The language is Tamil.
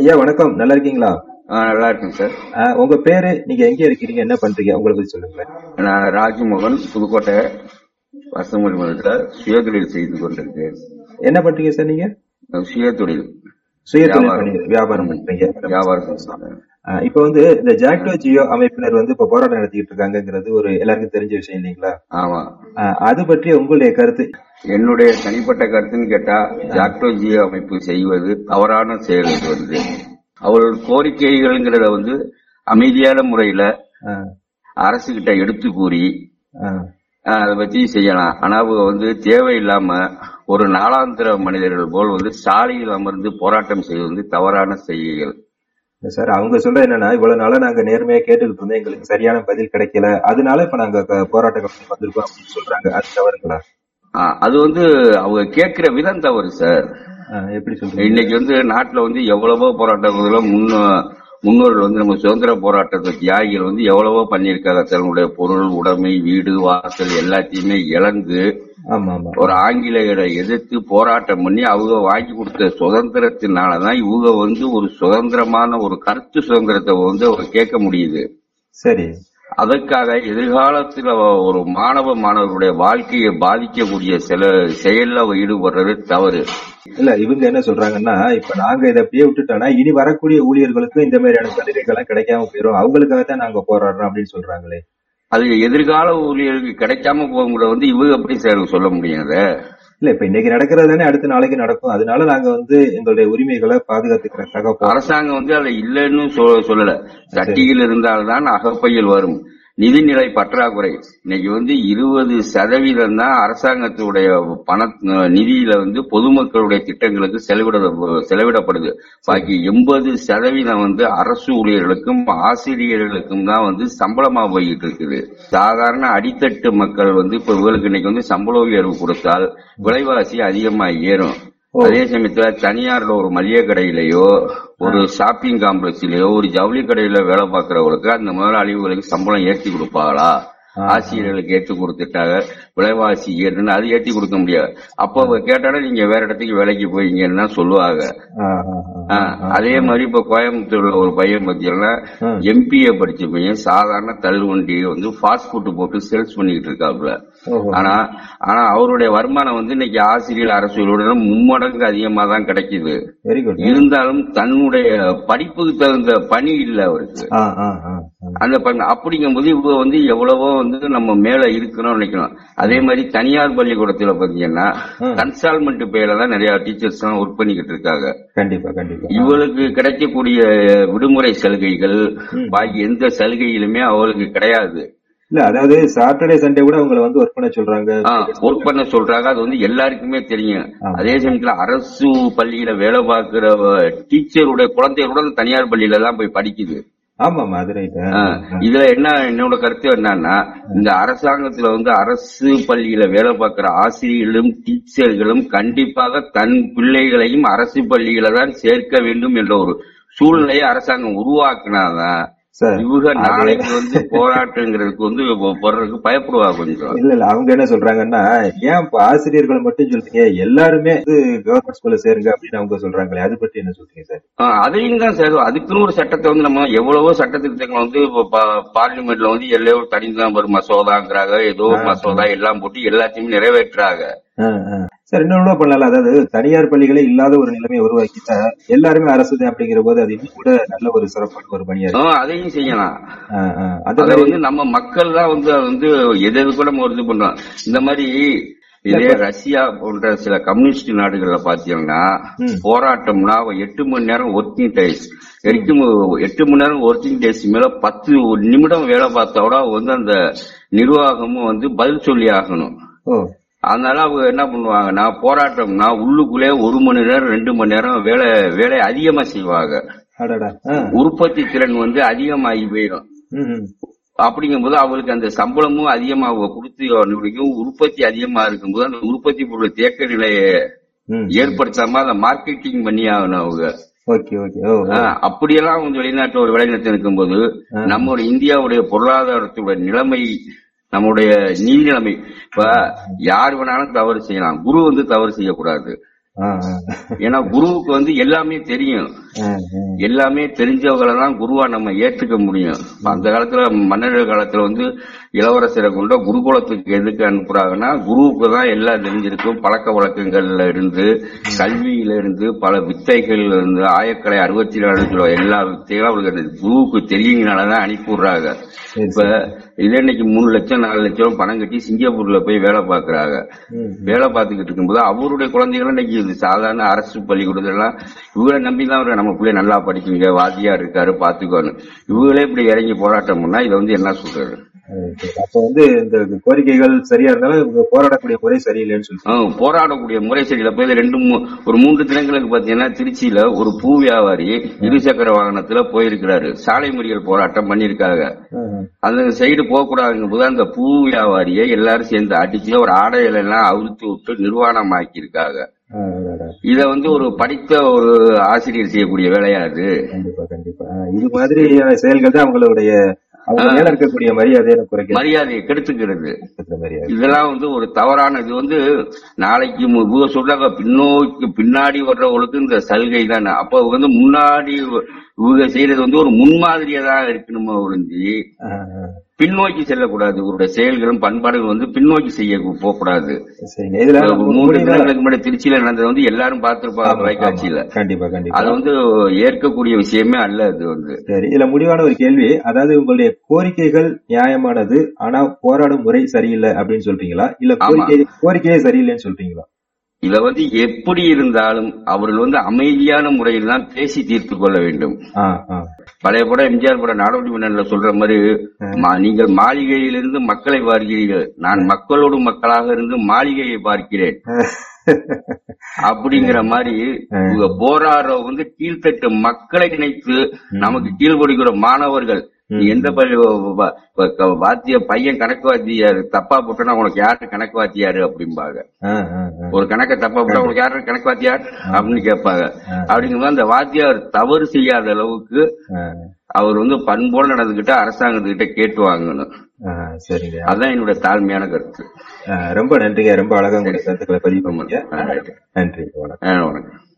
ஐயா வணக்கம். நல்லா இருக்கீங்களா? நல்லா இருக்கேன் சார். உங்க பேரு நீங்க எங்க இருக்கிறீங்க என்ன பண்றீங்க? உங்களை பத்தி சொல்லுங்களேன். நான் ராஜ்மோகன் புதுக்கோட்டை வசமொழி மன்றத்தில் சுயதொழில் செய்து கொண்டிருக்கேன். என்ன பண்றீங்க சார் நீங்க? சுயதொழில். சுய வியாபாரம். பண்றீங்க வியாபாரம் இப்ப வந்து இந்த ஜாக்டோ ஜியோ அமைப்பினர் வந்து இப்ப போராட்டம் நடத்திட்டு இருக்காங்கிறது ஒரு எல்லாருக்கும் தெரிஞ்ச விஷயம் இல்லைங்களா? ஆமா. அது பற்றி உங்களுடைய கருத்து. என்னுடைய தனிப்பட்ட கருத்துன்னு கேட்டா ஜாக்டோ ஜியோ அமைப்பு செய்வது தவறான செயல் இது வந்து. அவர்கள் கோரிக்கைகள்ங்கிறத வந்து அமைதியான முறையில ஆஹ் அரசு கிட்ட எடுத்து கூறி அதை பத்தி செய்யலாம். ஆனா அவங்க வந்து தேவையில்லாம ஒரு நாளாந்திர மனிதர்கள் போல் வந்து சாலையில் அமர்ந்து போராட்டம் செய்வது வந்து தவறான செய்கைகள். இல்ல சார் அவங்க சொல்ற என்னன்னா இவ்வளவு நாளா நாங்க நேர்மையா கேட்டுக்கிட்டு இருந்தோம் எங்களுக்கு சரியான பதில் கிடைக்கல. அதனால இப்ப நாங்க க- போராட்ட கமிட்டி வந்திருக்கோம் அப்படின்னு சொல்றாங்க. அது தவறுங்களா? அது வந்து அவங்க கேட்கிற விதம் தவறு சார். எப்படி சொல்றீங்க? இன்னைக்கு வந்து நாட்டுல வந்து எவ்வளவோ போராட்டங்கள முன்ன முன்னோர்கள் வந்து நம்ம சுதந்திர போராட்டத்தை தியாகிகள் வந்து எவ்வளவோ பண்ணியிருக்காங்க தன்னுடைய பொருள் உடைமை வீடு வாசல் எல்லாத்தையுமே இழந்து ஒரு ஆங்கிலேயரை எதிர்த்து போராட்டம் பண்ணி அவங்க வாங்கி கொடுத்த சுதந்திரத்தினாலதான் இவங்க வந்து ஒரு சுதந்திரமான ஒரு கருத்து சுதந்திரத்தை வந்து அவங்க கேட்க முடியுது. சரி. அதற்காக எதிர்காலத்துல ஒரு மாணவ மாணவர்களுடைய வாழ்க்கையை பாதிக்கக்கூடிய சில செயல்ல ஈடுபடுறது தவறு. இல்ல இவங்க என்ன சொல்றாங்கன்னா இப்ப நாங்க இதை அப்படியே விட்டுட்டோம்னா இனி வரக்கூடிய ஊழியர்களுக்கும் இந்த மாதிரியான சலுகைகள்லாம் கிடைக்காம போயிடும் அவங்களுக்காக தான் நாங்க போராடுறோம் அப்படின்னு சொல்றாங்களே. அது எதிர்கால ஊழியர்களுக்கு கிடைக்காம போகும்போது வந்து இவங்க எப்படி சார் சொல்ல முடியாது இல்ல இப்ப இன்னைக்கு நடக்கிறது தானே அடுத்த நாளைக்கு நடக்கும். அதனால நாங்க வந்து எங்களுடைய உரிமைகளை பாதுகாத்துக்கிறதுக்காக அரசாங்கம் வந்து அதுல இல்லைன்னு சொல்லல. சட்டியில் இருந்தால்தான் அகப்பையில் வரும். நிதிநிலை பற்றாக்குறை. இன்னைக்கு வந்து இருபது சதவீதம் தான் அரசாங்கத்துடைய பண நிதியில வந்து பொதுமக்களுடைய திட்டங்களுக்கு செலவிட செலவிடப்படுது. பாக்கி எண்பது சதவீதம் வந்து அரசு ஊழியர்களுக்கும் ஆசிரியர்களுக்கும் தான் வந்து சம்பளமா போய்கிட்டு இருக்குது. சாதாரண அடித்தட்டு மக்கள் வந்து இப்ப இவங்களுக்கு இன்னைக்கு வந்து சம்பள உயர்வு கொடுத்தால் விலைவாசி அதிகமா ஏறும். அதே சமயத்துல தனியார்ல ஒரு மளிகை கடையிலயோ ஒரு ஷாப்பிங் காம்ப்ளெக்ஸ்லயோ ஒரு ஜவுளி கடையில வேலை பார்க்கறவங்களுக்கு அந்த முதலாளிகளுக்கு சம்பளம் ஏற்றி கொடுப்பாங்களா ஆசிரியர்களுக்கு ஏற்றி கொடுத்துட்டாங்க. விலைவாசி ஏறுன்னு அது ஏற்றி கொடுக்க முடியாது. அப்போ கேட்டாலே நீங்க வேற இடத்துக்கு வேலைக்கு போயிங்கன்னா சொல்லுவாங்க. அதே மாதிரி இப்ப கோயம்புத்தூர்ல ஒரு பையன் பத்தியெல்லாம். எம்பிஏ படிச்ச பையன் சாதாரண தள்ளுவண்டியை வந்து ஃபாஸ்ட் ஃபுட் போட்டு சேல்ஸ் பண்ணிக்கிட்டு இருக்காப்புல. ஆனா ஆனா அவருடைய வருமானம் வந்து இன்னைக்கு ஆசிரியர் அரசியலோட மும்மடங்கு அதிகமா தான் கிடைக்குது. இருந்தாலும் தன்னுடைய படிப்புக்கு தகுந்த பணி இல்ல அவருக்கு. அந்த பணி அப்படிங்கும்போது இவங்க வந்து எவ்வளவோ வந்து நம்ம மேல இருக்கணும்னு நினைக்கணும். அதே மாதிரி தனியார் பள்ளிக்கூடத்துல பாத்தீங்கன்னா. கன்சால்மெண்ட் பேர்ல தான் நிறைய டீச்சர்ஸ் எல்லாம் ஒர்க் பண்ணிக்கிட்டு இருக்காங்க. கண்டிப்பா கண்டிப்பா. இவளுக்கு கிடைக்கக்கூடிய விடுமுறை சலுகைகள். பாக்கி எந்த சலுகையிலுமே அவளுக்கு கிடையாது. இல்ல அதாவது சாட்டர்டே சண்டே கூட உங்களை வந்து ஒர்க் பண்ண சொல்றாங்க. ஒர்க் பண்ண சொல்றாங்க. அது வந்து எல்லாருக்குமே தெரியும். அதே சமயத்துல அரசு பள்ளியில வேலை பார்க்கிற டீச்சருடைய குழந்தைகள் கூட அந்த தனியார் பள்ளியில தான் போய் படிக்குது. ஆமா மதுரை இதுல என்ன என்னோட கருத்து என்னன்னா இந்த அரசாங்கத்துல வந்து அரசு பள்ளியில வேலை பார்க்கிற ஆசிரியர்களும் டீச்சர்களும் கண்டிப்பாக தன் பிள்ளைகளையும் அரசு பள்ளியில தான் சேர்க்க வேண்டும் என்ற ஒரு சூழ்நிலையை அரசாங்கம் உருவாக்குனாதான் இவங்க நாளைக்கு வந்து போராட்டங்கிறதுக்கு வந்து போறதுக்கு பயப்படுவா கொஞ்சம். இல்ல இல்ல அவங்க என்ன சொல்றாங்கன்னா ஏன் இப்ப ஆசிரியர்களை மட்டும் சொல்றீங்க? எல்லாருமே வந்து கவர்மெண்ட் ஸ்கூல்ல சேருங்க அப்படின்னு அவங்க சொல்றாங்களே அது பத்தி என்ன சொல்றீங்க சார்? அதையும் தான் சார் அதுக்குன்னு ஒரு சட்டத்தை வந்து நம்ம எவ்வளவோ சட்ட திருத்தங்களை வந்து பார்லிமெண்ட்ல வந்து எல்லோ தனிதான் ஒரு மசோதாங்கிறாங்க ஏதோ மசோதா எல்லாம் போட்டு எல்லாத்தையுமே நிறைவேற்றுறாங்க. சார் இன்னொன்னு பண்ணலாம் அதாவது தனியார் பள்ளிகளே இல்லாத ஒரு நிலைமையை உருவாக்கிட்டா எல்லாருமே அரசு அப்படிங்கிற போது அது இன்னும் கூட நல்ல ஒரு சிறப்பான ஒரு பணியா ஆ, இருக்கு அதையும் செய்யலாம். அத வந்து நம்ம மக்கள் தான் வந்து வந்து எது கூட நம்ம இது பண்றோம் இந்த மாதிரி இதே ரஷ்யா போன்ற சில கம்யூனிஸ்ட் நாடுகள்ல பாத்தீங்கன்னா. போராட்டம்னா எட்டு மணி நேரம் ஒர்க்கிங் டேஸ் எட்டு எட்டு மணி நேரம் ஒர்க்கிங் டேஸ் மேல பத்து நிமிடம் வேலை பார்த்தா கூட வந்து அந்த நிர்வாகமும் வந்து பதில் சொல்லி ஆகணும். அதனால அவங்க என்ன பண்ணுவாங்கன்னா போராட்டம்னா உள்ளுக்குள்ளே ஒரு மணி நேரம் ரெண்டு மணி நேரம் வேலை வேலை அதிகமா செய்வாங்க. உற்பத்தி திறன் வந்து அதிகமாகி போயிடும். அப்படிங்கும்போது அவங்களுக்கு அந்த சம்பளமும் அதிகமா கொடுத்து முடிக்கும் உற்பத்தி அதிகமா இருக்கும்போது அந்த உற்பத்தி பொருள் தேக்க நிலையை. ஏற்படுத்தாம அதை மார்க்கெட்டிங் பண்ணி ஆகணும் அவங்க அப்படியெல்லாம் வந்து வெளிநாட்டு ஒரு விளைநிலத்தில் இருக்கும்போது ஆ. நம்முடைய இந்தியாவுடைய பொருளாதாரத்துடைய நிலைமை நம்முடைய நீதி நிலைமை இப்ப யார் வேணாலும் தவறு செய்யலாம். குரு வந்து தவறு செய்யக்கூடாது. ஏன்னா குருவுக்கு வந்து எல்லாமே தெரியும். எல்லாமே தெரிஞ்சவங்களை தான் குருவா நம்ம ஏத்துக்க முடியும். அந்த காலத்துல மன்னர் காலத்துல வந்து இளவரசரை கொண்ட குருகுலத்துக்கு எதுக்கு அனுப்புறாங்கன்னா குருவுக்கு தான் எல்லாம் தெரிஞ்சிருக்கும். பழக்க வழக்கங்கள்ல இருந்து கல்வியில இருந்து பல வித்தைகள்ல இருந்து ஆயக்கலை அறுபத்தி நாலு கிலோ எல்லா வித்தைகளும் அவங்களுக்கு குருவுக்கு தெரியுங்கனாலதான் அனுப்பி விடுறாங்க இப்ப இதே இன்னைக்கு மூணு லட்சம் நாலு லட்சம் பணம் கட்டி சிங்கப்பூர்ல போய் வேலை பாக்குறாங்க வேலை பார்த்துக்கிட்டு இருக்கும்போது அவருடைய குழந்தைகளும் இன்னைக்கு இது சாதாரண அரசு பள்ளிக்கூடத்தெல்லாம் இவங்களை நம்பி தான் நம்ம பிள்ளை நல்லா படிக்குங்க வாத்தியா இருக்காரு பாத்துக்கோன்னு இவங்களே இப்படி இறங்கி போராட்டம் பண்ணா இதை வந்து என்ன சொல்றது? சரி. அப்ப வந்து இந்த கோரிக்கைகள் சரியா இருந்தாலும் போராடக்கூடிய முறை சரியில்லைன்னு சொல்லி போராடக்கூடிய முறை சரியில்லை. இது ரெண்டு ஒரு மூன்று தினங்களுக்கு பாத்தீங்கன்னா திருச்சியில ஒரு பூ வியாபாரி இருசக்கர வாகனத்துல போயிருக்கிறாரு. சாலை மறியல் போராட்டம் பண்ணிருக்காங்க. அந்த சைடு போக கூடாதுங்கும் போது அந்த பூ வியாபாரியை எல்லாரும் சேர்ந்து அடிச்சு ஒரு ஆடையில எல்லாம் அவிழ்த்து விட்டு நிர்வாணமாக்கி இருக்காங்க ஆ, அடடா. இத வந்து ஒரு படித்த ஒரு ஆசிரியர் செய்யக்கூடிய வேலையா அது? கண்டிப்பா கண்டிப்பா. இது மாதிரியான செயல்கள் தான் அவங்களுடைய அவங்க மேல இருக்கக்கூடிய மரியாதையை குறைக்க மரியாதையை கெடுத்துக்கிறது. மரியாதை. இதெல்லாம் வந்து ஒரு தவறான இது வந்து நாளைக்கு இவங்க சொல்றாங்க பின்னோக்கி பின்னாடி வர்றவங்களுக்கு இந்த சலுகை தானே அப்ப வந்து முன்னாடி இவங்க செய்யறது வந்து ஒரு முன்மாதிரியா தான் இருக்கணுமோ ஒழிஞ்சு. பின்னோக்கி செல்லக்கூடாது. இவருடைய செயல்களும் பண்பாடுகளும் வந்து பின்னோக்கி செய்ய போக கூடாது சரிங்க. இதுல ஒரு மூன்று தினங்களுக்கு முன்னாடி திருச்சியில நடந்தது வந்து எல்லாரும் பார்த்திருப்பாங்க தொலைக்காட்சியில. கண்டிப்பா கண்டிப்பா. அது வந்து ஏற்கக்கூடிய விஷயமே அல்ல அது வந்து. சரி இதுல முடிவான ஒரு கேள்வி. அதாவது உங்களுடைய கோரிக்கைகள் நியாயமானது ஆனா போராடும் முறை சரியில்லை அப்படின்னு சொல்றீங்களா? இல்ல. கோரிக்கை கோரிக்கையே சரியில்லைன்னு சொல்றீங்களா? இத வந்து எப்படி இருந்தாலும் அவர்கள் வந்து அமைதியான முறையில் தான் பேசி தீர்த்து கொள்ள வேண்டும். பழைய படம் எம்ஜிஆர் படம் நாடோடி மன்னன்ல சொல்ற மாதிரி நீங்கள் மாளிகையிலிருந்து மக்களை பார்க்கிறீர்கள். நான் மக்களோடு மக்களாக இருந்து மாளிகையை பார்க்கிறேன். அப்படிங்கிற மாதிரி போராடுற வந்து கீழ்த்தட்டு மக்களை நினைத்து நமக்கு கீழ்படுகிற மாணவர்கள். எந்த வாத்திய பையன் கணக்கு வாத்தியாரு தப்பா போட்டனா உனக்கு யாரு கணக்கு வாத்தியாரு அப்படிம்பாங்க. ஒரு கணக்கை தப்பா போட்டா உனக்கு யாரு கணக்கு வாத்தியார் அப்படின்னு கேட்பாங்க. அப்படிங்கும்போது அந்த வாத்தியார் தவறு செய்யாத அளவுக்கு அவர் வந்து பண்போடு நடந்துகிட்டு அரசாங்கத்துக்கிட்ட கேட்டு வாங்கணும். அதான் என்னோட தாழ்மையான கருத்து. ரொம்ப நன்றிங்க. ரொம்ப அழகா உங்களுடைய கருத்துக்களை பதிவு பண்ணீங்க. நன்றி. வணக்கம்.